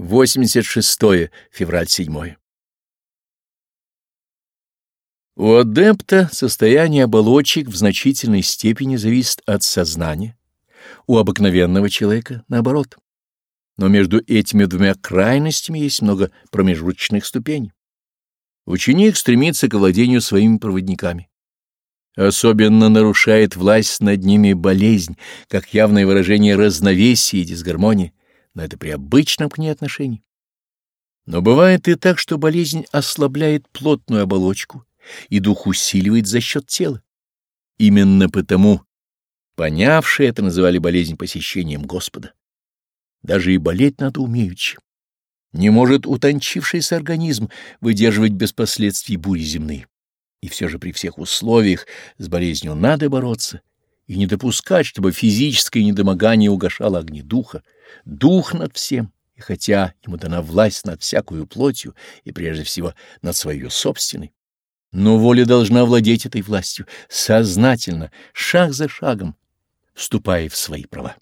86 февраль 7 У адепта состояние оболочек в значительной степени зависит от сознания, у обыкновенного человека наоборот. Но между этими двумя крайностями есть много промежуточных ступеней. Ученик стремится к владению своими проводниками. Особенно нарушает власть над ними болезнь, как явное выражение разновесия и дисгармонии, но это при обычном к ней отношении. Но бывает и так, что болезнь ослабляет плотную оболочку, и дух усиливает за счет тела. Именно потому понявшие это называли болезнь посещением Господа. Даже и болеть надо умеючи. Не может утончившийся организм выдерживать без последствий бури земные. И все же при всех условиях с болезнью надо бороться и не допускать, чтобы физическое недомогание угошало огни духа. Дух над всем, и хотя ему дана власть над всякую плотью и прежде всего над своей собственной, но воля должна владеть этой властью сознательно, шаг за шагом, вступая в свои права.